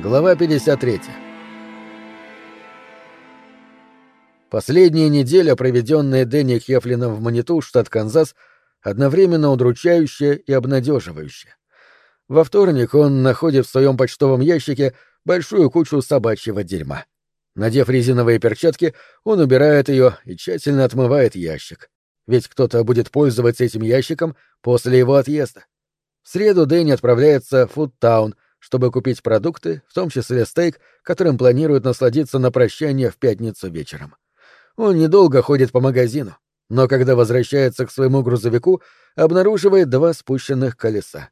Глава 53. Последняя неделя, проведенная Дэнни Хефлином в Маниту, штат Канзас, одновременно удручающая и обнадеживающая. Во вторник он находит в своем почтовом ящике большую кучу собачьего дерьма. Надев резиновые перчатки, он убирает ее и тщательно отмывает ящик. Ведь кто-то будет пользоваться этим ящиком после его отъезда. В среду Дэнни отправляется в Фудтаун — чтобы купить продукты, в том числе стейк, которым планирует насладиться на прощание в пятницу вечером. Он недолго ходит по магазину, но когда возвращается к своему грузовику, обнаруживает два спущенных колеса.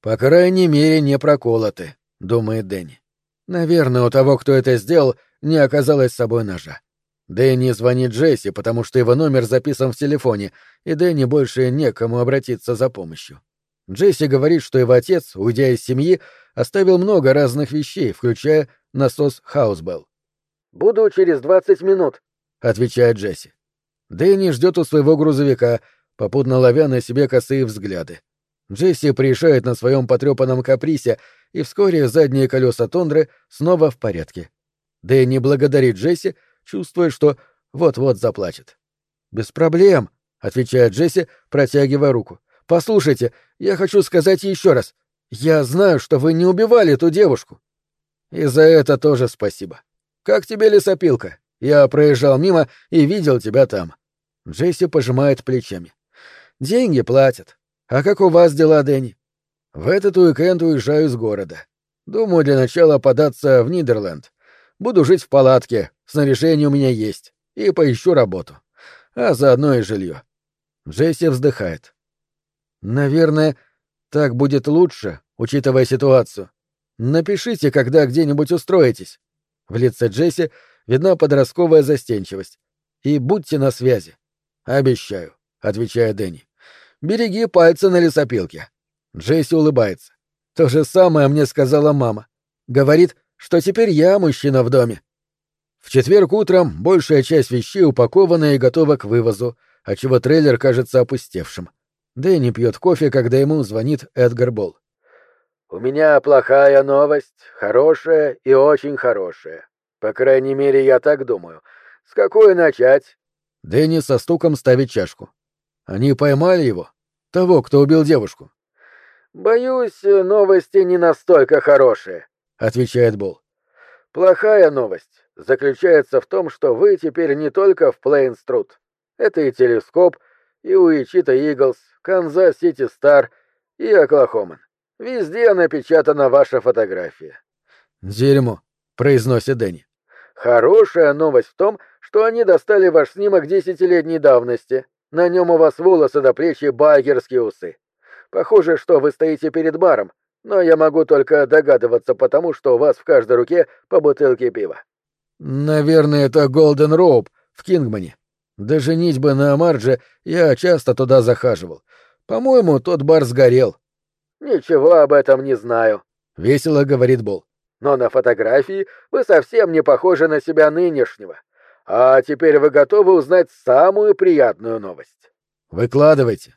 «По крайней мере, не проколоты», — думает Дэнни. Наверное, у того, кто это сделал, не оказалось с собой ножа. Дэнни звонит Джесси, потому что его номер записан в телефоне, и Дэнни больше некому обратиться за помощью. Джесси говорит, что его отец, уйдя из семьи, оставил много разных вещей, включая насос Хаусбелл. «Буду через двадцать минут», — отвечает Джесси. Дэнни ждет у своего грузовика, попутно ловя на себе косые взгляды. Джесси приезжает на своем потрепанном каприсе, и вскоре задние колеса Тондры снова в порядке. Дэнни благодарит Джесси, чувствуя, что вот-вот заплачет. «Без проблем», — отвечает Джесси, протягивая руку. «Послушайте, я хочу сказать еще раз. Я знаю, что вы не убивали ту девушку. И за это тоже спасибо. Как тебе лесопилка? Я проезжал мимо и видел тебя там. Джесси пожимает плечами. Деньги платят. А как у вас дела, Дэнни? В этот уикенд уезжаю из города. Думаю, для начала податься в Нидерленд. Буду жить в палатке, снаряжение у меня есть, и поищу работу. А заодно и жилье. Джесси вздыхает. Наверное, так будет лучше, учитывая ситуацию. Напишите, когда где-нибудь устроитесь. В лице Джесси видна подростковая застенчивость. И будьте на связи. Обещаю, отвечает Дэнни. Береги пальцы на лесопилке. Джесси улыбается. То же самое мне сказала мама. Говорит, что теперь я мужчина в доме. В четверг утром большая часть вещей упакована и готова к вывозу, отчего трейлер кажется опустевшим. Дэнни пьет кофе, когда ему звонит Эдгар Болл. «У меня плохая новость, хорошая и очень хорошая. По крайней мере, я так думаю. С какой начать?» Дэнни со стуком ставит чашку. «Они поймали его? Того, кто убил девушку?» «Боюсь, новости не настолько хорошие», — отвечает Болл. «Плохая новость заключается в том, что вы теперь не только в Плейнструт. Это и телескоп, и Уичита Иглс, Канзас-Сити Стар и Оклахоман. Везде напечатана ваша фотография. Дерьмо, произносит Дэнни. Хорошая новость в том, что они достали ваш снимок десятилетней давности. На нем у вас волосы до плеч и байкерские усы. Похоже, что вы стоите перед баром, но я могу только догадываться потому, что у вас в каждой руке по бутылке пива. Наверное, это Голден Роуп в Кингмане. До женитьбы на Амардже я часто туда захаживал. По-моему, тот бар сгорел. Ничего об этом не знаю, весело говорит Бол. Но на фотографии вы совсем не похожи на себя нынешнего. А теперь вы готовы узнать самую приятную новость. Выкладывайте.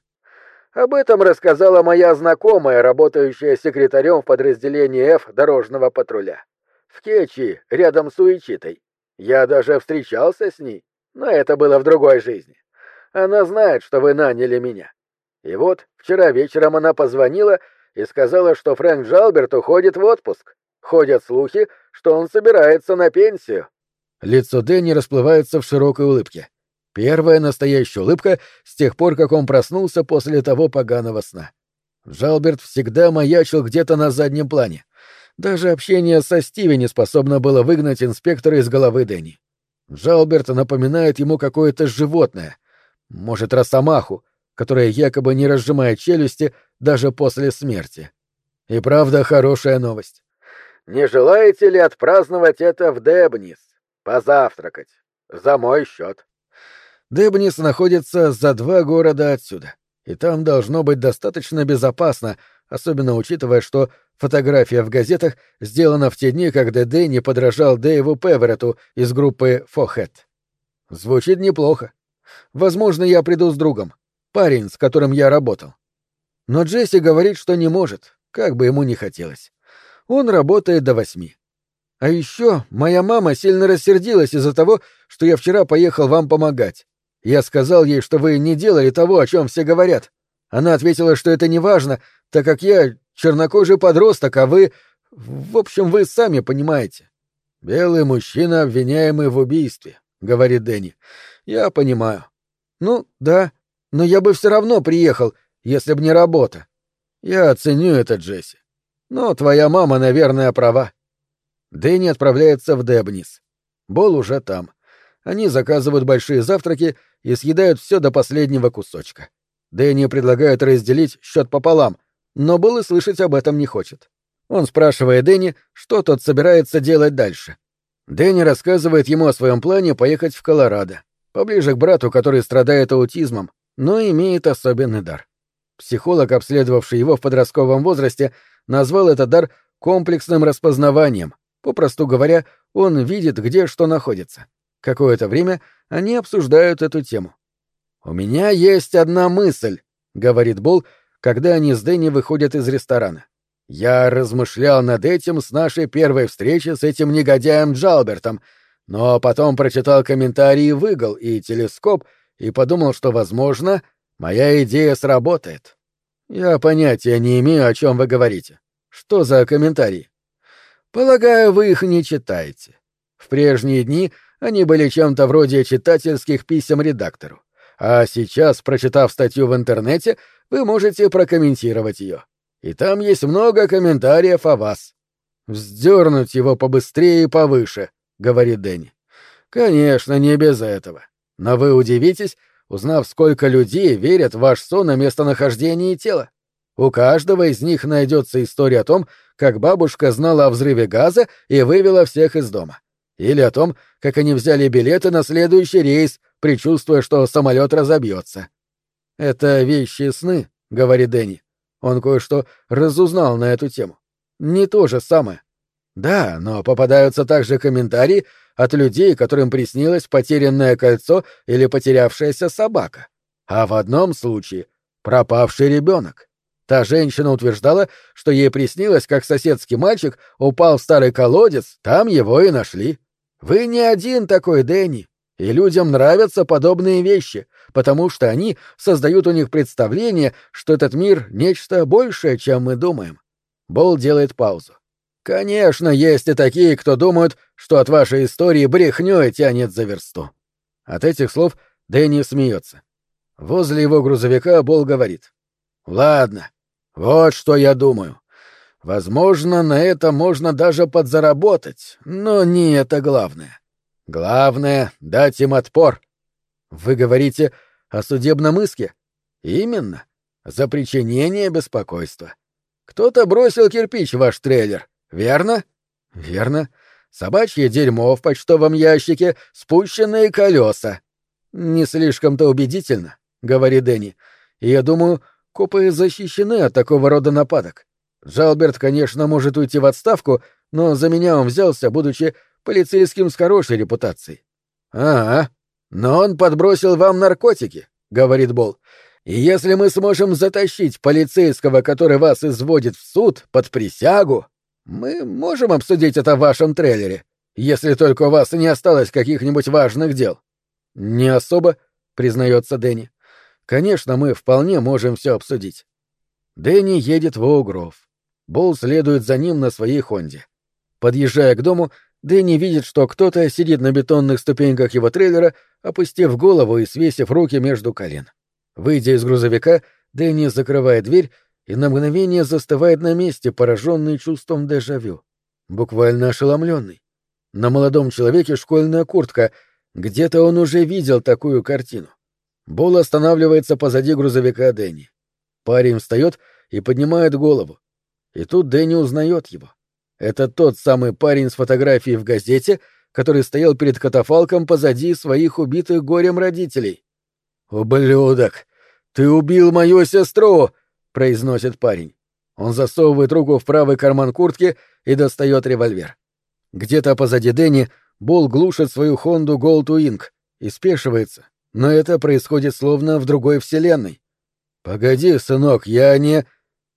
Об этом рассказала моя знакомая, работающая секретарем в подразделении F дорожного патруля. В Кечи, рядом с Уичитой. Я даже встречался с ней. Но это было в другой жизни. Она знает, что вы наняли меня. И вот вчера вечером она позвонила и сказала, что Фрэнк Джалберт уходит в отпуск. Ходят слухи, что он собирается на пенсию. Лицо Дэнни расплывается в широкой улыбке. Первая настоящая улыбка с тех пор, как он проснулся после того поганого сна. Джалберт всегда маячил где-то на заднем плане. Даже общение со Стиви не способно было выгнать инспектора из головы Дэнни. Жалберт напоминает ему какое-то животное, может, росомаху, которая якобы не разжимает челюсти даже после смерти. И правда хорошая новость. Не желаете ли отпраздновать это в Дебнис? Позавтракать. За мой счет. Дебнис находится за два города отсюда, и там должно быть достаточно безопасно, особенно учитывая, что фотография в газетах сделана в те дни, когда Дэнни подражал Дэйву Певерету из группы Фохет. Звучит неплохо. Возможно, я приду с другом. Парень, с которым я работал. Но Джесси говорит, что не может, как бы ему ни хотелось. Он работает до восьми. А еще моя мама сильно рассердилась из-за того, что я вчера поехал вам помогать. Я сказал ей, что вы не делали того, о чем все говорят. Она ответила, что это не важно, так как я чернокожий подросток, а вы... В общем, вы сами понимаете. «Белый мужчина, обвиняемый в убийстве», — говорит Дэнни. «Я понимаю». «Ну, да, но я бы все равно приехал, если бы не работа». «Я оценю это, Джесси. Но твоя мама, наверное, права». Дэнни отправляется в Дебнис. Бол уже там. Они заказывают большие завтраки и съедают все до последнего кусочка. Дэнни предлагает разделить счет пополам, но Бол и слышать об этом не хочет. Он спрашивает Дэнни, что тот собирается делать дальше. Дэнни рассказывает ему о своем плане поехать в Колорадо, поближе к брату, который страдает аутизмом, но имеет особенный дар. Психолог, обследовавший его в подростковом возрасте, назвал этот дар комплексным распознаванием, Попросту говоря, он видит, где что находится. Какое-то время они обсуждают эту тему. «У меня есть одна мысль», — говорит Бол, когда они с Дэнни выходят из ресторана. «Я размышлял над этим с нашей первой встречи с этим негодяем Джалбертом, но потом прочитал комментарии в игл и телескоп и подумал, что, возможно, моя идея сработает. Я понятия не имею, о чем вы говорите. Что за комментарии? Полагаю, вы их не читаете. В прежние дни они были чем-то вроде читательских писем редактору. А сейчас, прочитав статью в интернете, вы можете прокомментировать ее. И там есть много комментариев о вас. «Вздернуть его побыстрее и повыше», — говорит Дэнни. «Конечно, не без этого. Но вы удивитесь, узнав, сколько людей верят в ваш сон о местонахождении тела. У каждого из них найдется история о том, как бабушка знала о взрыве газа и вывела всех из дома. Или о том, как они взяли билеты на следующий рейс, предчувствуя, что самолет разобьется. «Это вещи сны», — говорит Дэнни. Он кое-что разузнал на эту тему. Не то же самое. Да, но попадаются также комментарии от людей, которым приснилось потерянное кольцо или потерявшаяся собака. А в одном случае — пропавший ребенок. Та женщина утверждала, что ей приснилось, как соседский мальчик упал в старый колодец, там его и нашли. Вы не один такой, Дэнни, и людям нравятся подобные вещи, потому что они создают у них представление, что этот мир — нечто большее, чем мы думаем. Бол делает паузу. Конечно, есть и такие, кто думают, что от вашей истории брехнёй тянет за версту. От этих слов Дэнни смеется. Возле его грузовика Бол говорит. Ладно, вот что я думаю. Возможно, на это можно даже подзаработать, но не это главное. Главное — дать им отпор. Вы говорите о судебном иске? Именно. За причинение беспокойства. Кто-то бросил кирпич в ваш трейлер, верно? Верно. Собачье дерьмо в почтовом ящике, спущенные колеса. Не слишком-то убедительно, говорит Дэнни. Я думаю, Копы защищены от такого рода нападок. Жалберт, конечно, может уйти в отставку, но за меня он взялся, будучи полицейским с хорошей репутацией. А, но он подбросил вам наркотики, говорит Бол. И если мы сможем затащить полицейского, который вас изводит в суд, под присягу, мы можем обсудить это в вашем трейлере, если только у вас не осталось каких-нибудь важных дел. Не особо, признается Дэнни. Конечно, мы вполне можем все обсудить. Дэнни едет в Оугров. Бол следует за ним на своей Хонде. Подъезжая к дому, Дэнни видит, что кто-то сидит на бетонных ступеньках его трейлера, опустив голову и свесив руки между колен. Выйдя из грузовика, Дэнни закрывает дверь и на мгновение застывает на месте, пораженный чувством дежавю. Буквально ошеломленный. На молодом человеке школьная куртка. Где-то он уже видел такую картину. Бол останавливается позади грузовика Дэнни. Парень встает и поднимает голову. И тут Дэнни узнает его. Это тот самый парень с фотографией в газете, который стоял перед катафалком позади своих убитых горем родителей. «Ублюдок! Ты убил мою сестру!» — произносит парень. Он засовывает руку в правый карман куртки и достает револьвер. Где-то позади Дэнни Бол глушит свою Хонду Gold Wing и спешивается, но это происходит словно в другой вселенной. «Погоди, сынок, я не...»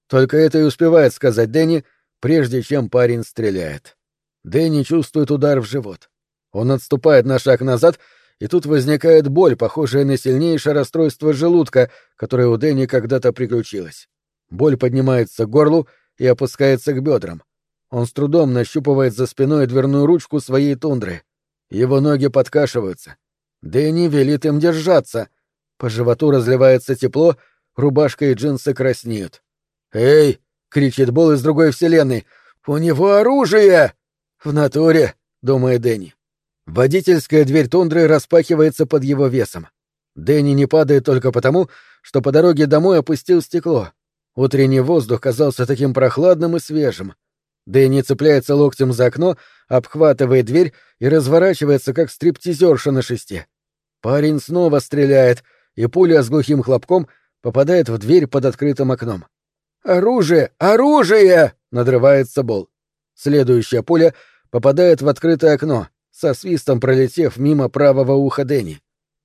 Только это и успевает сказать Дэнни, прежде чем парень стреляет. Дэнни чувствует удар в живот. Он отступает на шаг назад, и тут возникает боль, похожая на сильнейшее расстройство желудка, которое у Дэнни когда-то приключилось. Боль поднимается к горлу и опускается к бедрам. Он с трудом нащупывает за спиной дверную ручку своей тундры. Его ноги подкашиваются. Дэнни велит им держаться. По животу разливается тепло, рубашка и джинсы краснеют. «Эй!» — кричит Бол из другой вселенной. «У него оружие!» «В натуре!» — думает Дэнни. Водительская дверь тундры распахивается под его весом. Дэнни не падает только потому, что по дороге домой опустил стекло. Утренний воздух казался таким прохладным и свежим. Дэнни цепляется локтем за окно, обхватывает дверь и разворачивается, как стриптизерша на шесте. Парень снова стреляет, и пуля с глухим хлопком попадает в дверь под открытым окном. «Оружие! Оружие!» — надрывается Бол. Следующая пуля попадает в открытое окно, со свистом пролетев мимо правого уха Дэнни.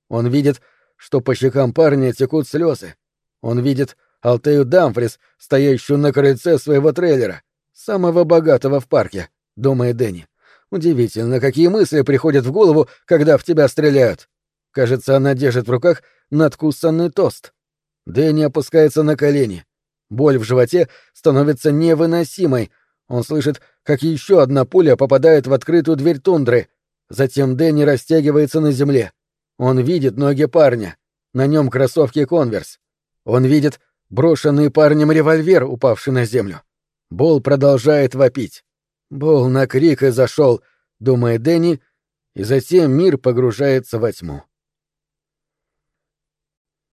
Он видит, что по щекам парня текут слезы. Он видит Алтею Дамфрис, стоящую на крыльце своего трейлера, самого богатого в парке, думает Дэнни. Удивительно, какие мысли приходят в голову, когда в тебя стреляют. Кажется, она держит в руках надкусанный тост. Дэнни опускается на колени. Боль в животе становится невыносимой. Он слышит, как еще одна пуля попадает в открытую дверь тундры. Затем Дэнни растягивается на земле. Он видит ноги парня. На нем кроссовки «Конверс». Он видит брошенный парнем револьвер, упавший на землю. Бол продолжает вопить. Бол на крик и зашел, думает Дэнни, и затем мир погружается во тьму.